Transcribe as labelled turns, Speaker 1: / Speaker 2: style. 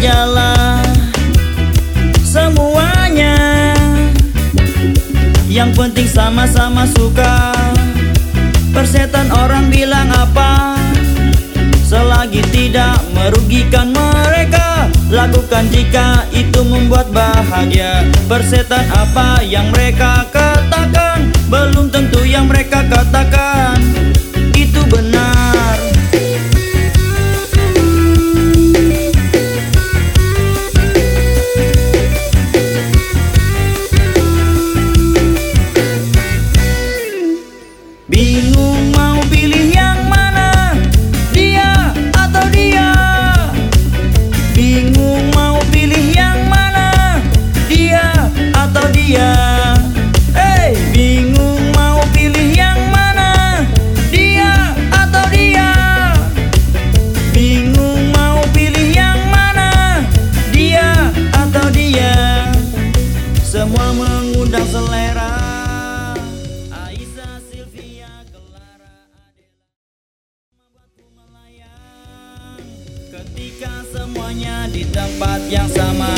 Speaker 1: sajalah semuanya. Yang penting sama-sama suka. Persetan orang bilang apa? Selagi tidak merugikan mereka Lakukan jika itu membuat bahagia. Persetan apa yang mereka Bingung mau pilih yang mana? Dia atau dia? Semua mengundang selera. Aisyah, Sylvia, Clara Membuatku melayang Ketika semuanya di tempat yang sama